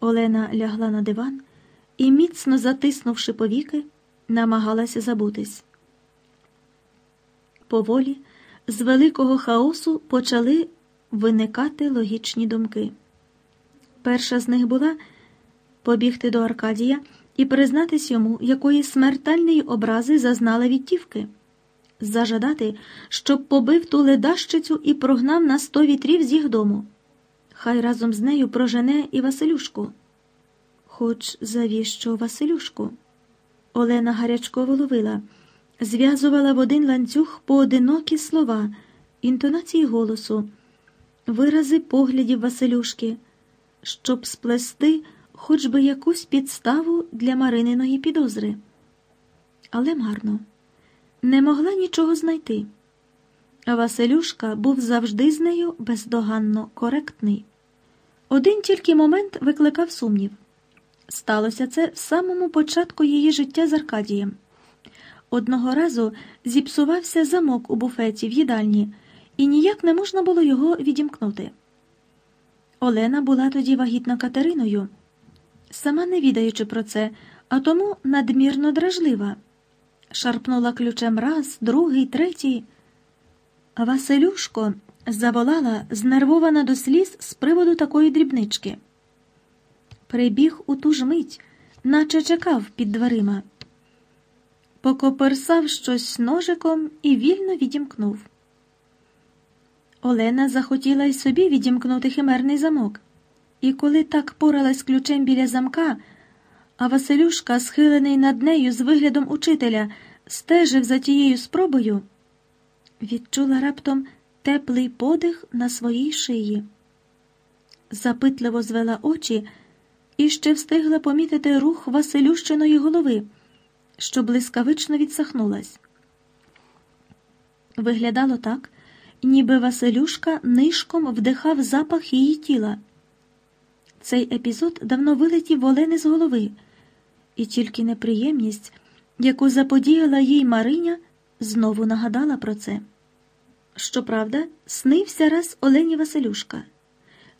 Олена лягла на диван і, міцно затиснувши повіки, намагалася забутись. Поволі з великого хаосу почали виникати логічні думки. Перша з них була побігти до Аркадія і признатись йому, якої смертельної образи зазнала відтівки, зажадати, щоб побив ту ледащицю і прогнав на сто вітрів з їх дому. Хай разом з нею прожене і Василюшку. Хоч завіщо Василюшку? Олена гарячково ловила, зв'язувала в один ланцюг поодинокі слова, інтонації голосу, вирази поглядів Василюшки, щоб сплести хоч би якусь підставу для Марининої підозри. Але марно, не могла нічого знайти. Василюшка був завжди з нею бездоганно коректний. Один тільки момент викликав сумнів. Сталося це в самому початку її життя з Аркадієм. Одного разу зіпсувався замок у буфеті в їдальні, і ніяк не можна було його відімкнути. Олена була тоді вагітна Катериною, сама не відаючи про це, а тому надмірно дражлива. Шарпнула ключем раз, другий, третій. Василюшко заволала, знервована до сліз з приводу такої дрібнички. Прибіг у ту ж мить, наче чекав під дверима. Покоперсав щось ножиком і вільно відімкнув. Олена захотіла й собі відімкнути химерний замок, і коли так поралась ключем біля замка, а Василюшка, схилений над нею з виглядом учителя, стежив за тією спробою, відчула раптом теплий подих на своїй шиї. Запитливо звела очі і ще встигла помітити рух Василющиної голови, що блискавично відсахнулась. Виглядало так, ніби Василюшка нишком вдихав запах її тіла. Цей епізод давно вилетів в Олени з голови, і тільки неприємність, яку заподіяла їй Мариня, знову нагадала про це. Щоправда, снився раз Олені Василюшка,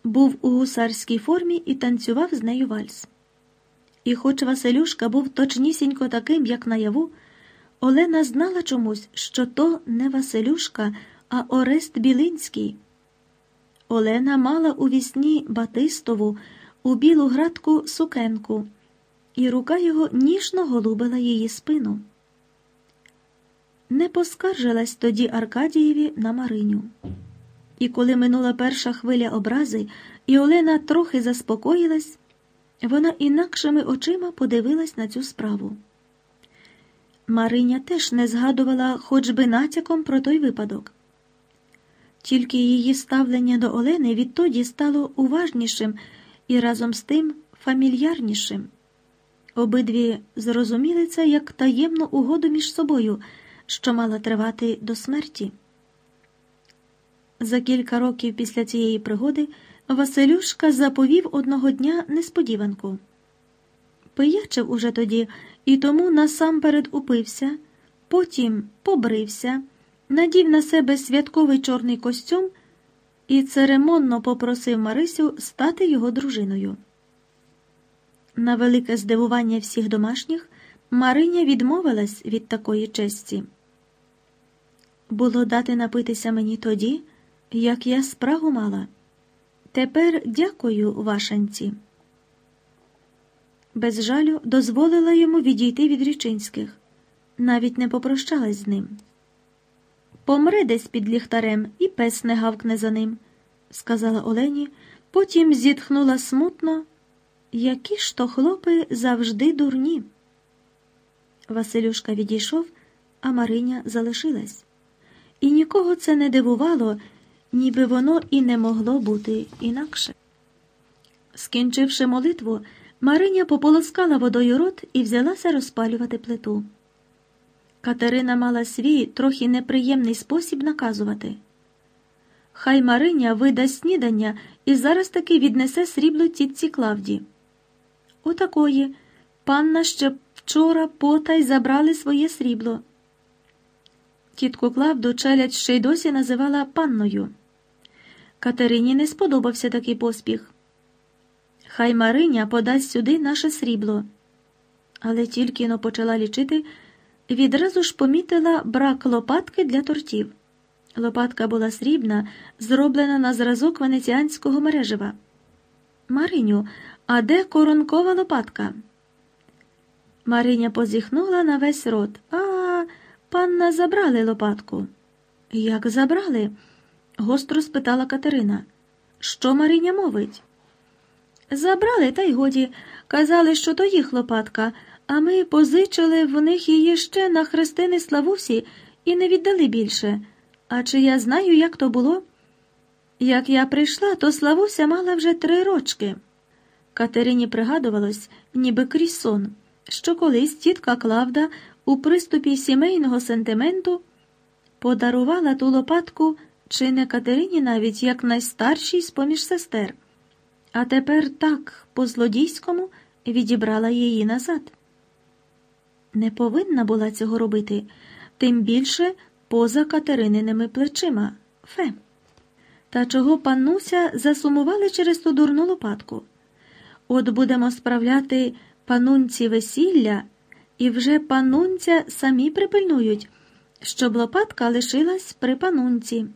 був у гусарській формі і танцював з нею вальс. І, хоч Василюшка був точнісінько таким, як наяву, Олена знала чомусь, що то не Василюшка, а Орест Білинський. Олена мала у вісні Батистову у білу градку сукенку, і рука його ніжно голубила її спину. Не поскаржилась тоді Аркадієві на Мариню. І коли минула перша хвиля образи, і Олена трохи заспокоїлась, вона інакшими очима подивилась на цю справу. Мариня теж не згадувала хоч би натяком про той випадок. Тільки її ставлення до Олени відтоді стало уважнішим і разом з тим фамільярнішим. Обидві зрозуміли це як таємну угоду між собою, що мала тривати до смерті. За кілька років після цієї пригоди Василюшка заповів одного дня несподіванку. Пиячив уже тоді і тому насамперед упився, потім побрився, надів на себе святковий чорний костюм і церемонно попросив Марисю стати його дружиною. На велике здивування всіх домашніх Мариня відмовилась від такої честі. Було дати напитися мені тоді, як я спрагу мала. Тепер дякую вашанці. Без жалю дозволила йому відійти від річинських, навіть не попрощалась з ним. Помре десь під ліхтарем, і пес не гавкне за ним, сказала Олені, потім зітхнула смутно. Які ж то хлопи завжди дурні. Василюшка відійшов, а Мариня залишилась. І нікого це не дивувало, ніби воно і не могло бути інакше. Скінчивши молитву, Мариня пополоскала водою рот і взялася розпалювати плиту. Катерина мала свій трохи неприємний спосіб наказувати. Хай Мариня видасть снідання і зараз таки віднесе срібло тітці Клавді. Отакої панна ще вчора потай забрали своє срібло. Тітку Клавду челядь ще й досі називала панною. Катерині не сподобався такий поспіх. Хай Мариня подасть сюди наше срібло. Але тільки но почала лічити, відразу ж помітила брак лопатки для тортів. Лопатка була срібна, зроблена на зразок венеціанського мережева. Мариню, а де коронкова лопатка? Мариня позіхнула на весь рот. А, панна забрали лопатку. Як забрали? гостро спитала Катерина. Що Мариня мовить? Забрали, та й годі. Казали, що то їх лопатка, а ми позичили в них її ще на хрестини Славусі і не віддали більше. А чи я знаю, як то було? Як я прийшла, то Славуся мала вже три рочки. Катерині пригадувалось, ніби крізь сон, що колись тітка Клавда у приступі сімейного сентименту подарувала ту лопатку чи не Катерині навіть як найстаршій з поміж сестер, а тепер так, по злодійському, відібрала її назад. Не повинна була цього робити, тим більше поза Катерининими плечима. Фе. Та чого пануся засумували через ту дурну лопатку? От будемо справляти панунці весілля, і вже панунця самі припильнують, щоб лопатка лишилась при панунці.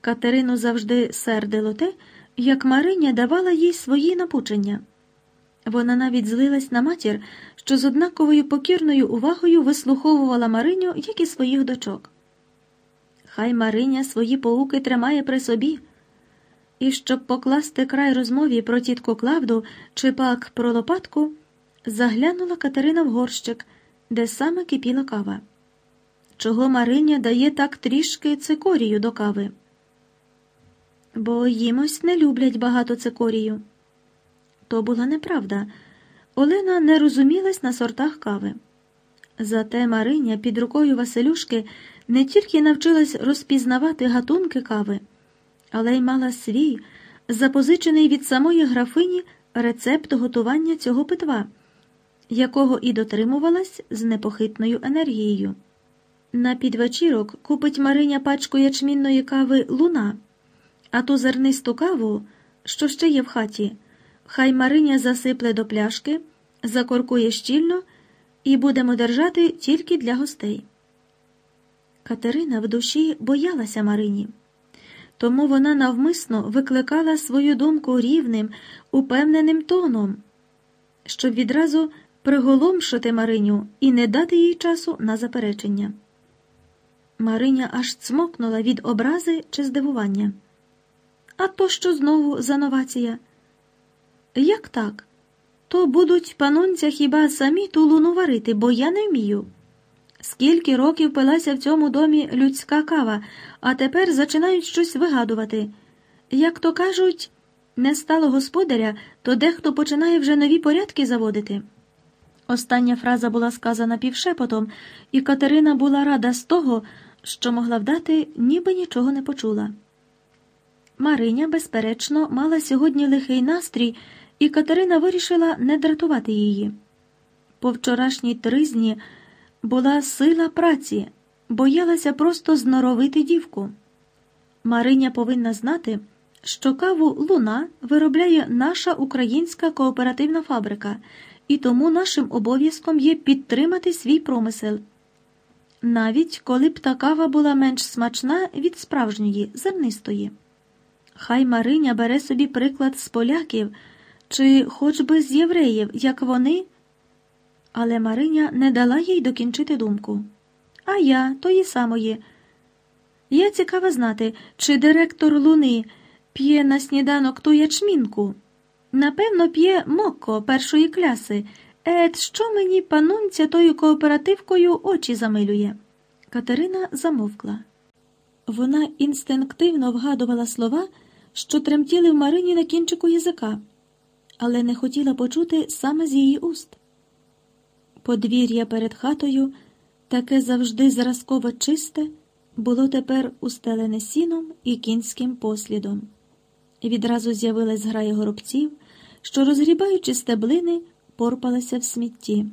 Катерину завжди сердило те, як Мариня давала їй свої напучення. Вона навіть злилась на матір, що з однаковою покірною увагою вислуховувала Мариню, як і своїх дочок. Хай Мариня свої поуки тримає при собі. І щоб покласти край розмові про тітку Клавду чи пак про лопатку, заглянула Катерина в горщик, де саме кипіла кава. Чого Мариня дає так трішки цикорію до кави? Бо їмось не люблять багато цикорію. То була неправда. Олена не розумілась на сортах кави. Зате Мариня під рукою Василюшки не тільки навчилась розпізнавати гатунки кави, але й мала свій, запозичений від самої графині рецепт готування цього питва, якого і дотримувалась з непохитною енергією. На підвечірок купить Мариня пачку ячмінної кави луна, а ту зернисту каву, що ще є в хаті, хай Мариня засипле до пляшки, закоркує щільно і будемо держати тільки для гостей. Катерина в душі боялася Марині, тому вона навмисно викликала свою думку рівним, упевненим тоном, щоб відразу приголомшити Мариню і не дати їй часу на заперечення. Мариня аж цмокнула від образи чи здивування. А то що знову за новація? Як так? То будуть панунця хіба самі ту луну варити, бо я не вмію. Скільки років пилася в цьому домі людська кава, а тепер зачинають щось вигадувати. Як то кажуть, не стало господаря, то дехто починає вже нові порядки заводити. Остання фраза була сказана півшепотом, і Катерина була рада з того, що могла вдати, ніби нічого не почула. Мариня, безперечно, мала сьогодні лихий настрій, і Катерина вирішила не дратувати її. По вчорашній тризні була сила праці, боялася просто зноровити дівку. Мариня повинна знати, що каву луна виробляє наша українська кооперативна фабрика, і тому нашим обов'язком є підтримати свій промисел. Навіть коли б та кава була менш смачна від справжньої, зернистої. Хай Мариня бере собі приклад з поляків чи хоч би з євреїв, як вони. Але Мариня не дала їй докінчити думку. А я тої самої. Я цікаво знати, чи директор Луни п'є на сніданок ту ячмінку. Напевно, п'є мокко першої кляси. Ет, що мені панунця тою кооперативкою очі замилює? Катерина замовкла. Вона інстинктивно вгадувала слова, що тремтіли в Марині на кінчику язика, але не хотіла почути саме з її уст. Подвір'я перед хатою, таке завжди зразково чисте, було тепер устелене сіном і кінським послідом. Відразу з'явилась зграя горобців, що, розгрібаючи стеблини, порпалася в смітті.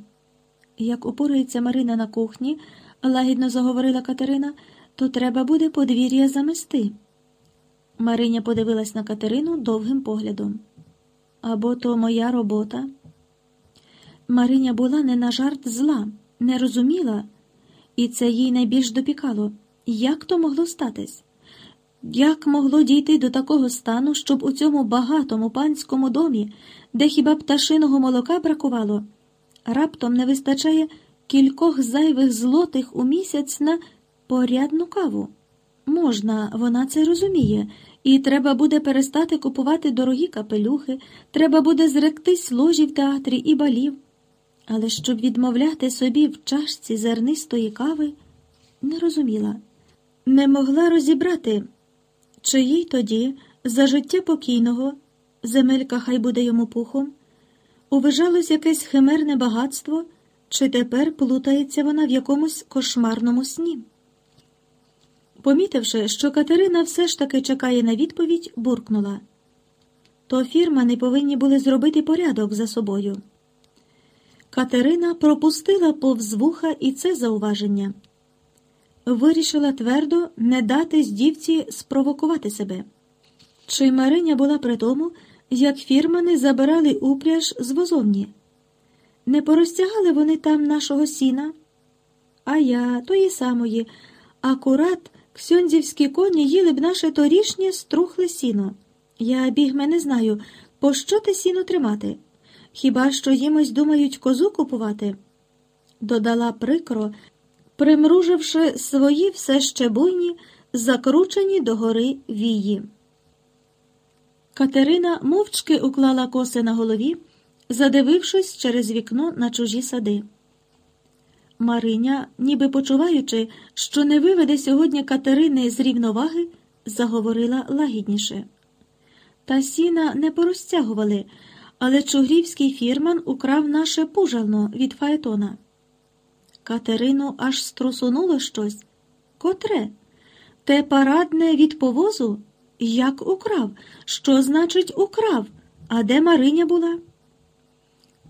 Як упорається Марина на кухні, лагідно заговорила Катерина, то треба буде подвір'я замести. Мариня подивилась на Катерину довгим поглядом. або то моя робота. Мариня була не на жарт зла, не розуміла, і це їй найбільш допікало. Як то могло статись? Як могло дійти до такого стану, щоб у цьому багатому панському домі, де хіба пташиного молока бракувало, раптом не вистачає кількох зайвих злотих у місяць на порядну каву? Можна, вона це розуміє, і треба буде перестати купувати дорогі капелюхи, треба буде зректись ложі в театрі і балів. Але щоб відмовляти собі в чашці зернистої кави, не розуміла, не могла розібрати, чи їй тоді за життя покійного, земелька хай буде йому пухом, уважалось якесь химерне багатство, чи тепер плутається вона в якомусь кошмарному сні. Помітивши, що Катерина все ж таки чекає на відповідь, буркнула то фірма не повинні були зробити порядок за собою. Катерина пропустила повз вуха і це зауваження. Вирішила твердо не дати здівці спровокувати себе. Чи Мариня була при тому, як фірмани забирали упряж з возовні? Не порозтягали вони там нашого сіна? А я, тої самої, акурат ксьондзівські коні їли б наше торішнє струхле сіно. Я бігме не знаю, по що те сіно тримати. Хіба що їмось думають козу купувати? Додала прикро, примруживши свої все ще буйні, закручені догори вії. Катерина мовчки уклала коси на голові, задивившись через вікно на чужі сади. Мариня, ніби почуваючи, що не виведе сьогодні Катерини з рівноваги, заговорила лагідніше. Та сіна не порозтягували, але чугрівський фірман украв наше пужално від Фаетона. Катерину аж струсунуло щось. Котре? Те парадне від повозу? Як украв? Що значить украв? А де Мариня була?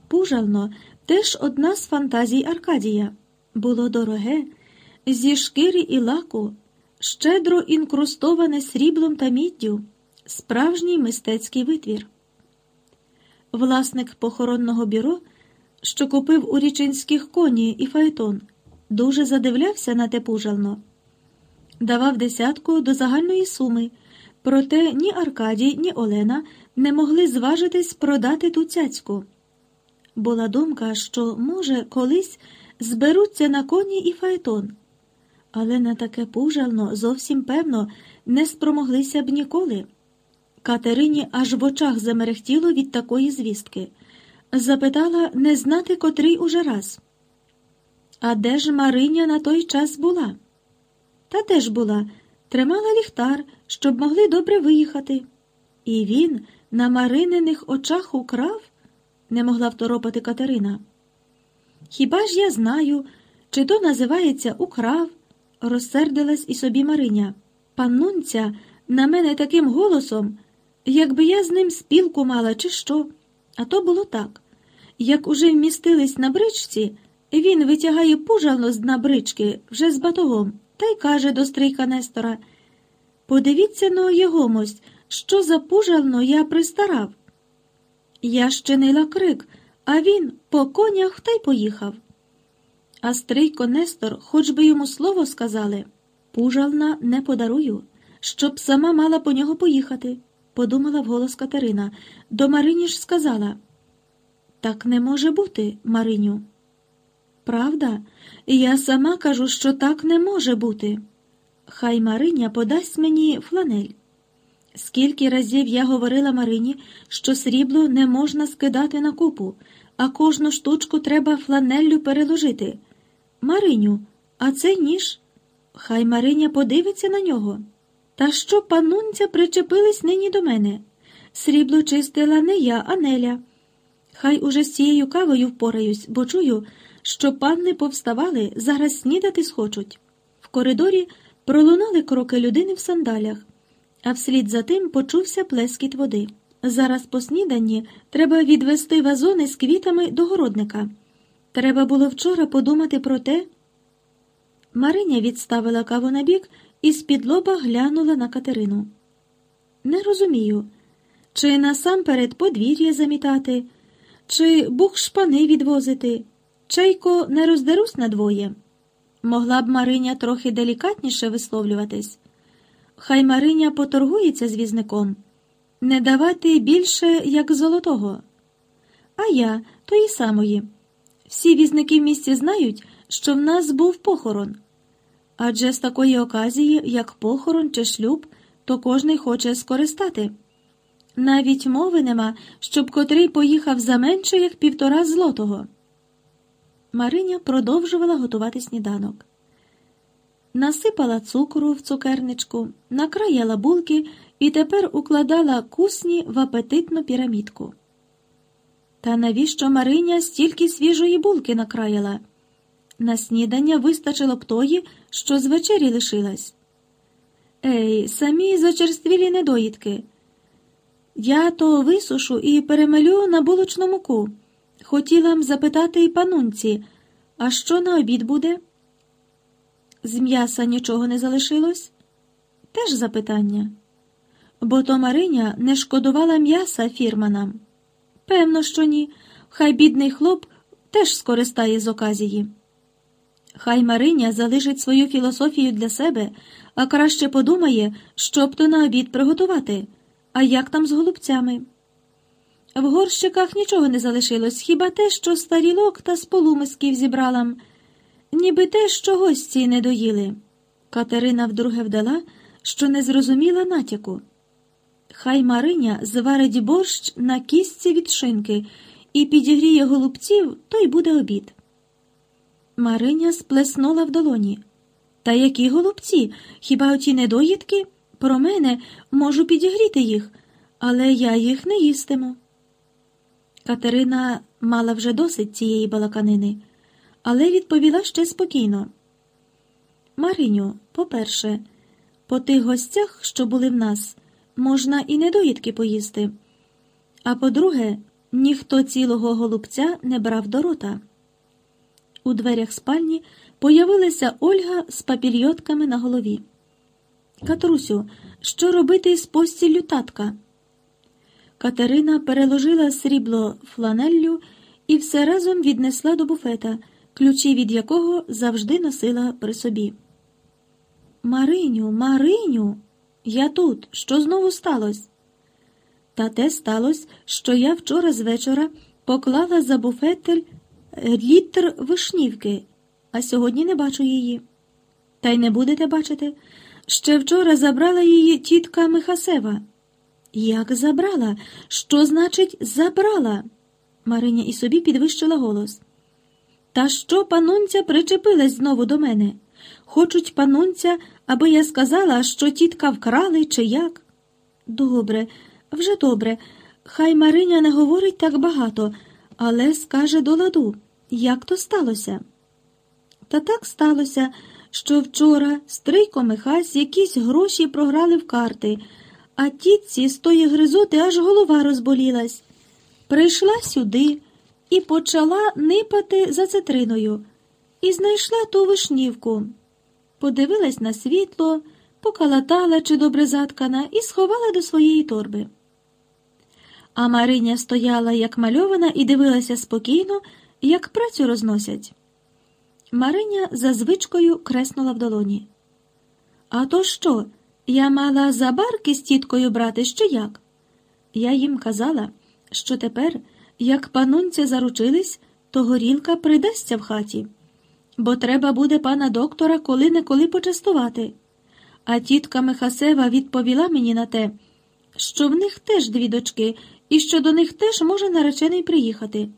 Пужално теж одна з фантазій Аркадія. Було дороге, зі шкіри і лаку, щедро інкрустоване сріблом та міддю, справжній мистецький витвір. Власник похоронного бюро, що купив у річинських коні і фаетон, дуже задивлявся на те пужално. Давав десятку до загальної суми, проте ні Аркадій, ні Олена не могли зважитись продати ту цяцьку. Була думка, що, може, колись зберуться на коні і фаетон, але на таке пужално зовсім певно не спромоглися б ніколи. Катерині аж в очах замерехтіло від такої звістки. Запитала не знати котрий уже раз. А де ж Мариня на той час була? Та де ж була, тримала ліхтар, щоб могли добре виїхати. І він на Марининих очах украв, не могла второпати Катерина. Хіба ж я знаю, чи то називається украв, розсердилась і собі Мариня. Паннунця на мене таким голосом, якби я з ним спілку мала, чи що. А то було так. Як уже вмістились на бричці, він витягає пужално з дна брички вже з батогом та й каже до стрийка Нестора Подивіться но єгомось, що за пужално я пристарав. Я щинила крик, а він по конях та й поїхав. А стрийко Нестор, хоч би йому слово сказали, пужална не подарую, щоб сама мала по нього поїхати, подумала вголос Катерина. До Марині ж сказала. Так не може бути, Мариню. Правда, я сама кажу, що так не може бути. Хай Мариня подасть мені фланель. Скільки разів я говорила Марині, що срібло не можна скидати на купу, а кожну штучку треба фланеллю переложити. Мариню, а це ніж. Хай Мариня подивиться на нього. Та що панунця причепились нині до мене? Срібло чистила не я, а Неля. Хай уже з цією кавою впораюсь, бо чую, що панни повставали, зараз снідати схочуть. В коридорі пролунали кроки людини в сандалях а вслід за тим почувся плескіт води. Зараз по сніданні треба відвести вазони з квітами до городника. Треба було вчора подумати про те. Мариня відставила каву на бік і з-під лоба глянула на Катерину. Не розумію, чи насамперед подвір'я замітати, чи бух шпани відвозити, чайко не роздерусь надвоє. Могла б Мариня трохи делікатніше висловлюватись. Хай Мариня поторгується з візником, не давати більше, як золотого. А я тої самої. Всі візники в місті знають, що в нас був похорон. Адже з такої оказії, як похорон чи шлюб, то кожний хоче скористати. Навіть мови нема, щоб котрий поїхав за менше, як півтора злотого. Мариня продовжувала готувати сніданок. Насипала цукру в цукерничку, накраяла булки і тепер укладала кусні в апетитну пірамідку. Та навіщо Мариня стільки свіжої булки накраяла? На снідання вистачило б тої, що з вечері лишилась. Ей, самі зачерствілі недоїдки. Я то висушу і перемелю на булочну муку. Хотіла б запитати і панунці, а що на обід буде? З м'яса нічого не залишилось? Теж запитання. Бо то Мариня не шкодувала м'яса фірманам. Певно, що ні. Хай бідний хлоп теж скористає з оказії. Хай Мариня залишить свою філософію для себе, а краще подумає, щоб то на обід приготувати, а як там з голубцями. В горщиках нічого не залишилось, хіба те, що старілок та з полумисків зібрала, ніби те, що гості не доїли. Катерина вдруге вдала, що не зрозуміла натяку. Хай Мариня зварить борщ на кістці від шинки і підігріє голубців, то й буде обід. Мариня сплеснула в долоні. Та які голубці? Хіба оті недоїдки? Про мене можу підігріти їх, але я їх не їстиму. Катерина мала вже досить цієї балаканини, але відповіла ще спокійно. Мариню, по-перше, по тих гостях, що були в нас, можна і недоїдки поїсти. А по-друге, ніхто цілого голубця не брав до рота. У дверях спальні появилася Ольга з папільйотками на голові. Катрусю, що робити з постіллю татка? Катерина переложила срібло фланеллю і все разом віднесла до буфета, ключі від якого завжди носила при собі. Мариню, Мариню, я тут. Що знову сталося? Та те сталося, що я вчора з вечора поклала за буфетель літр вишнівки, а сьогодні не бачу її. Та й не будете бачити. Ще вчора забрала її тітка Михасева. Як забрала? Що значить забрала? Мариня і собі підвищила голос. Та що панунця причепилась знову до мене? Хочуть панунця, аби я сказала, що тітка вкрали, чи як? Добре, вже добре. Хай Мариня не говорить так багато, але скаже до ладу, як то сталося. Та так сталося, що вчора Стрийко Михась якісь гроші програли в карти, а тітці з тої гризоти аж голова розболілась. Прийшла сюди і почала нипати за цитриною, і знайшла ту вишнівку. Подивилась на світло, покалатала чи добре заткана і сховала до своєї торби. А Мариня стояла, як мальована, і дивилася спокійно, як працю розносять. Мариня за звичкою креснула в долоні. А то що? Я мала за барки з тіткою брати, що як? Я їм казала, що тепер, як панунця заручились, то горілка придасться в хаті, бо треба буде пана доктора коли-неколи почастувати. А тітка Михасева відповіла мені на те, що в них теж дві дочки і що до них теж може наречений приїхати.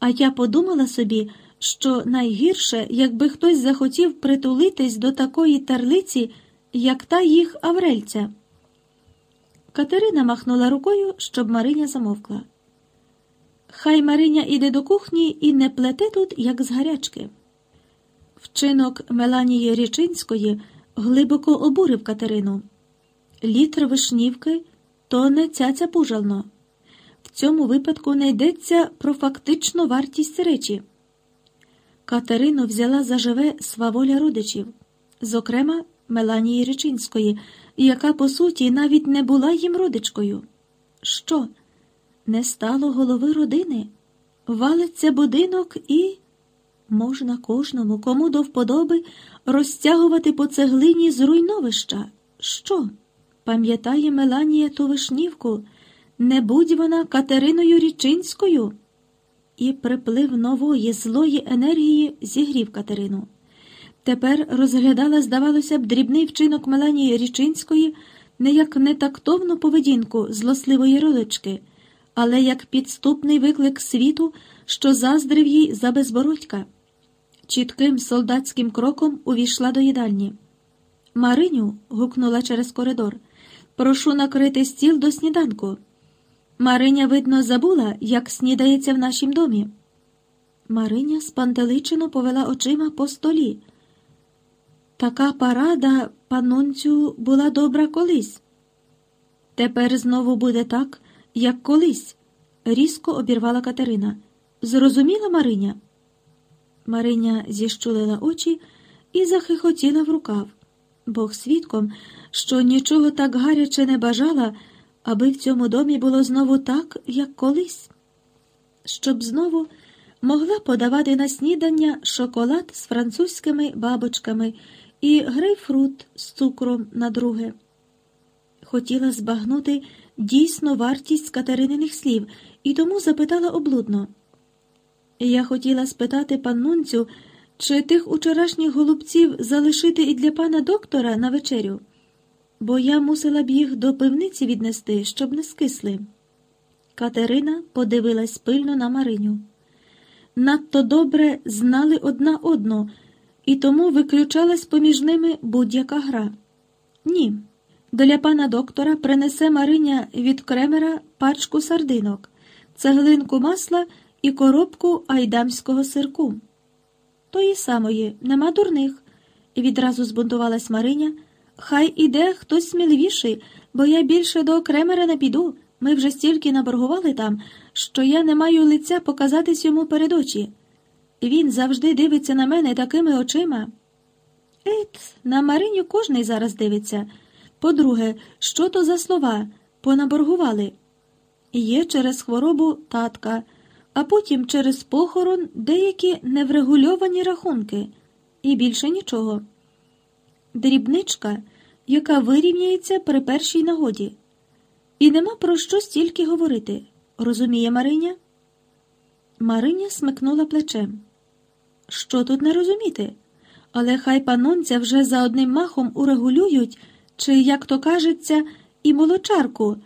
А я подумала собі, що найгірше, якби хтось захотів притулитись до такої терлиці, як та їх Аврельця. Катерина махнула рукою, щоб Мариня замовкла. Хай Мариня іде до кухні і не плете тут, як з гарячки. Вчинок Меланії Річинської глибоко обурив Катерину. Літр вишнівки то не цяця пужално. В цьому випадку не йдеться про фактичну вартість речі. Катерину взяла заживе сваволя родичів, зокрема Меланії Речинської, яка, по суті, навіть не була їм родичкою. Що? Не стало голови родини? Валиться будинок і можна кожному, кому до вподоби, розтягувати по цеглині зруйновища. Що? Пам'ятає Меланія ту вишнівку, не будь вона Катериною Річинською. І приплив нової злої енергії зігрів Катерину. Тепер розглядала, здавалося б, дрібний вчинок Меланії Річинської не як нетактовну поведінку злосливої родички, але як підступний виклик світу, що заздрив їй за безбородька. Чітким солдатським кроком увійшла до їдальні. Мариню. гукнула через коридор. Прошу накрити стіл до сніданку. Мариня, видно, забула, як снідається в нашім домі. Мариня спантеличено повела очима по столі. Така парада, панунцю, була добра колись. Тепер знову буде так, як колись, різко обірвала Катерина. Зрозуміла Мариня? Мариня зіщулила очі і захихотіла в рукав. Бог свідком, що нічого так гаряче не бажала, аби в цьому домі було знову так, як колись, щоб знову могла подавати на снідання шоколад з французькими бабочками і грейпфрут з цукром на друге. Хотіла збагнути дійсно вартість Катерининих слів і тому запитала облудно. Я хотіла спитати паннунцю, чи тих учорашніх голубців залишити і для пана доктора на вечерю, бо я мусила б їх до пивниці віднести, щоб не скисли. Катерина подивилась пильно на Мариню. Надто добре знали одна одну, і тому виключалась поміж ними будь-яка гра. Ні. Для пана доктора принесе Мариня від кремера пачку сардинок, цеглинку масла і коробку айдамського сирку. Тої самої, нема дурних, відразу збунтувалась Мариня. Хай іде хтось сміливіший, бо я більше до кремера не піду. Ми вже стільки наборгували там, що я не маю лиця показатись йому перед очі. Він завжди дивиться на мене такими очима. Ет, на Мариню кожний зараз дивиться. По-друге, що то за слова понаборгували? Є через хворобу татка а потім через похорон деякі неврегульовані рахунки і більше нічого. Дрібничка, яка вирівняється при першій нагоді. І нема про що стільки говорити. Розуміє Мариня? Мариня смикнула плечем. Що тут не розуміти? Але хай панонця вже за одним махом урегулюють, чи, як то кажеться, і молочарку,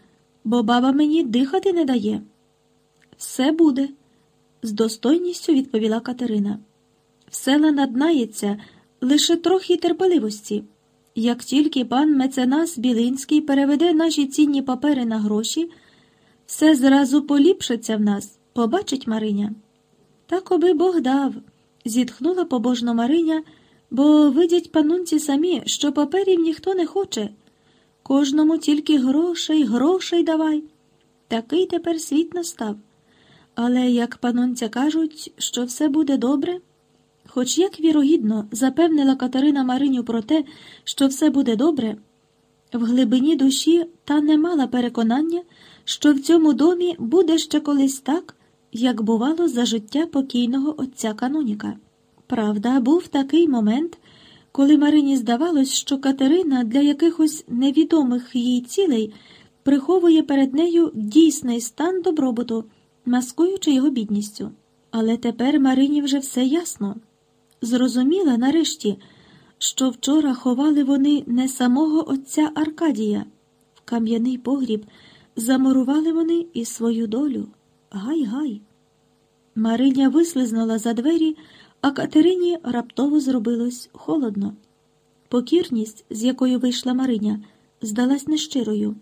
бо баба мені дихати не дає. Все буде, з достойністю відповіла Катерина. Все наднається лише трохи терпеливості. Як тільки пан меценас Білинський переведе наші цінні папери на гроші, все зразу поліпшиться в нас, побачить Мариня. Так оби Бог дав, зітхнула побожно Мариня, бо видять панунці самі, що паперів ніхто не хоче. Кожному тільки грошей, грошей давай. Такий тепер світ настав. Але, як панонця кажуть, що все буде добре, хоч як вірогідно запевнила Катерина Мариню про те, що все буде добре, в глибині душі та не мала переконання, що в цьому домі буде ще колись так, як бувало за життя покійного отця Каноніка. Правда, був такий момент, коли Марині здавалось, що Катерина для якихось невідомих їй цілей приховує перед нею дійсний стан добробуту маскуючи його бідністю. Але тепер Марині вже все ясно. Зрозуміла нарешті, що вчора ховали вони не самого отця Аркадія, в кам'яний погріб замурували вони і свою долю. Гай-гай. Мариня вислизнула за двері, а Катерині раптово зробилось холодно. Покірність, з якою вийшла Мариня, здалась нещирою.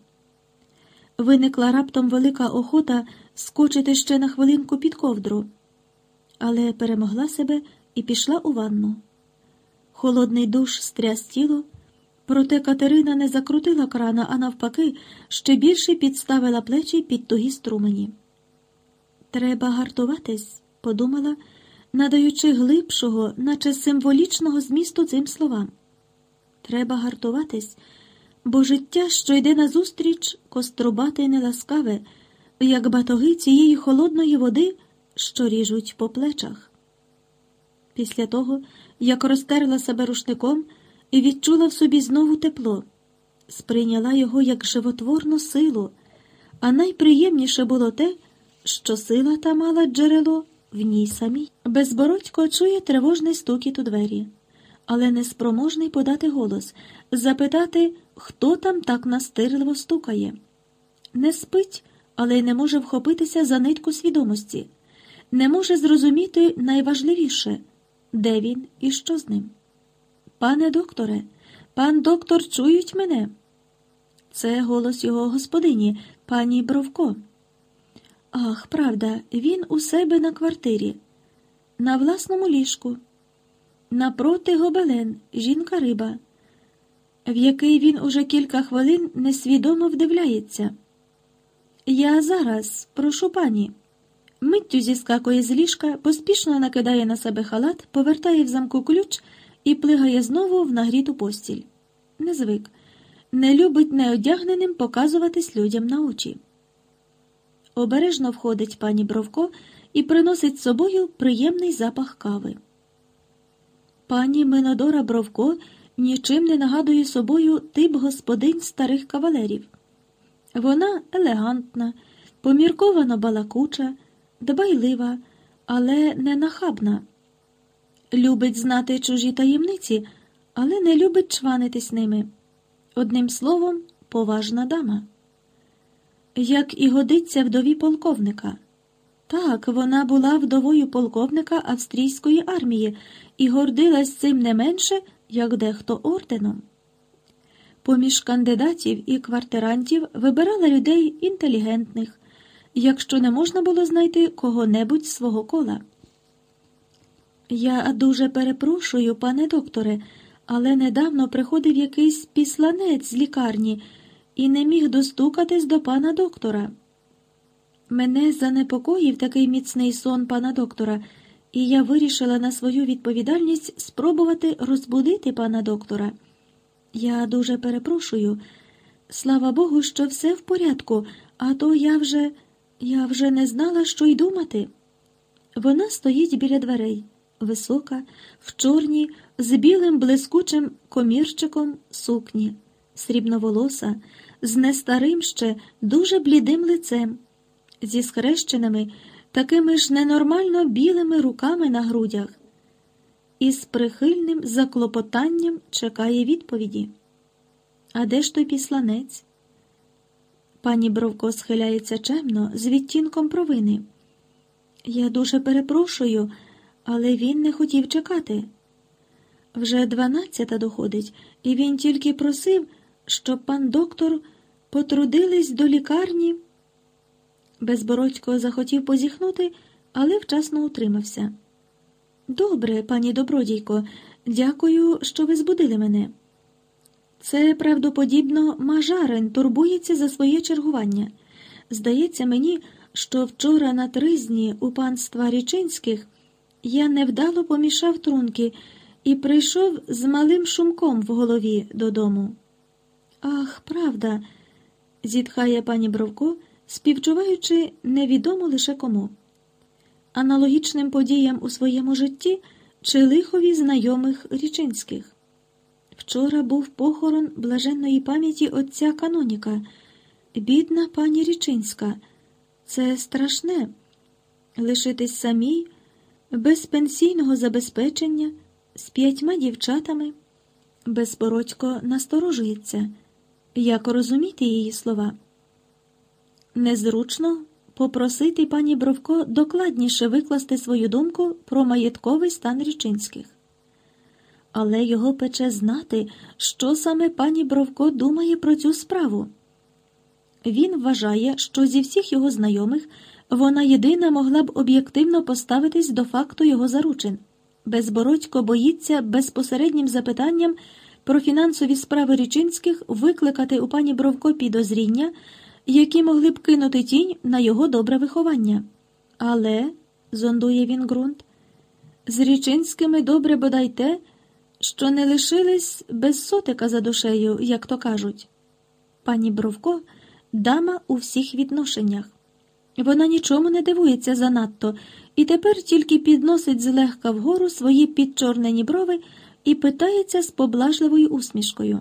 Виникла раптом велика охота скочити ще на хвилинку під ковдру, але перемогла себе і пішла у ванну. Холодний душ стряс тіло, проте Катерина не закрутила крана, а навпаки, ще більше підставила плечі під тугі струмені. Треба гартуватись, подумала, надаючи глибшого, наче символічного змісту цим словам. Треба гартуватись бо життя, що йде назустріч, кострубате й неласкаве, як батоги цієї холодної води, що ріжуть по плечах. Після того, як розтерла себе рушником і відчула в собі знову тепло, сприйняла його як животворну силу, а найприємніше було те, що сила та мала джерело в ній самій. Безбородько чує тривожний стукіт у двері, але неспроможний подати голос, запитати, хто там так настирливо стукає. Не спить, але й не може вхопитися за нитку свідомості, не може зрозуміти найважливіше, де він і що з ним. Пане докторе, пан доктор, чують мене? Це голос його господині, пані Бровко. Ах, правда, він у себе на квартирі, на власному ліжку, напроти гобелен, жінка риба, в який він уже кілька хвилин несвідомо вдивляється. Я зараз прошу пані. Миттю зіскакує з ліжка, поспішно накидає на себе халат, повертає в замку ключ і плигає знову в нагріту постіль. Не звик, не любить неодягненим показуватись людям на очі. Обережно входить пані Бровко і приносить з собою приємний запах кави. Пані Минодора Бровко нічим не нагадує собою тип господинь старих кавалерів. Вона елегантна, помірковано балакуча, дбайлива, але не нахабна. Любить знати чужі таємниці, але не любить чванитись ними. Одним словом, поважна дама. Як і годиться вдові полковника. Так, вона була вдовою полковника австрійської армії і гордилась цим не менше, як дехто орденом. Поміж кандидатів і квартирантів вибирала людей інтелігентних, якщо не можна було знайти кого-небудь свого кола. Я дуже перепрошую, пане докторе, але недавно приходив якийсь післанець з лікарні і не міг достукатись до пана доктора. Мене занепокоїв такий міцний сон пана доктора, і я вирішила на свою відповідальність спробувати розбудити пана доктора. Я дуже перепрошую. Слава Богу, що все в порядку, а то я вже я вже не знала, що й думати. Вона стоїть біля дверей, висока, в чорній, з білим блискучим комірчиком сукні, срібноволоса, з нестарим ще дуже блідим лицем, зі схрещеними, такими ж ненормально білими руками на грудях і з прихильним заклопотанням чекає відповіді. А де ж той післанець? Пані Бровко схиляється чемно з відтінком провини. Я дуже перепрошую, але він не хотів чекати. Вже дванадцята доходить, і він тільки просив, щоб пан доктор потрудились до лікарні. Безбородько захотів позіхнути, але вчасно утримався. Добре, пані добродійко, дякую, що ви збудили мене. Це правдоподібно мажарин турбується за своє чергування. Здається мені, що вчора на тризні у панства Річинських я невдало помішав трунки і прийшов з малим шумком в голові додому. Ах, правда, зітхає пані Бровко, співчуваючи невідомо лише кому аналогічним подіям у своєму житті чи лихові знайомих річинських. Вчора був похорон блаженної пам'яті отця Каноніка, бідна пані Річинська. Це страшне лишитись самій, без пенсійного забезпечення, з п'ятьма дівчатами. Безпородько насторожується, як розуміти її слова. Незручно попросити пані Бровко докладніше викласти свою думку про маєтковий стан річинських. Але його пече знати, що саме пані Бровко думає про цю справу. Він вважає, що зі всіх його знайомих вона єдина могла б об'єктивно поставитись до факту його заручин. Безбородько боїться безпосереднім запитанням про фінансові справи річинських викликати у пані Бровко підозріння які могли б кинути тінь на його добре виховання. Але, зондує він ґрунт, з Річинськими добре бодай те, що не лишились без сотика за душею, як то кажуть. Пані Бровко дама у всіх відношеннях. Вона нічому не дивується занадто, і тепер тільки підносить злегка вгору свої підчорнені брови і питається з поблажливою усмішкою.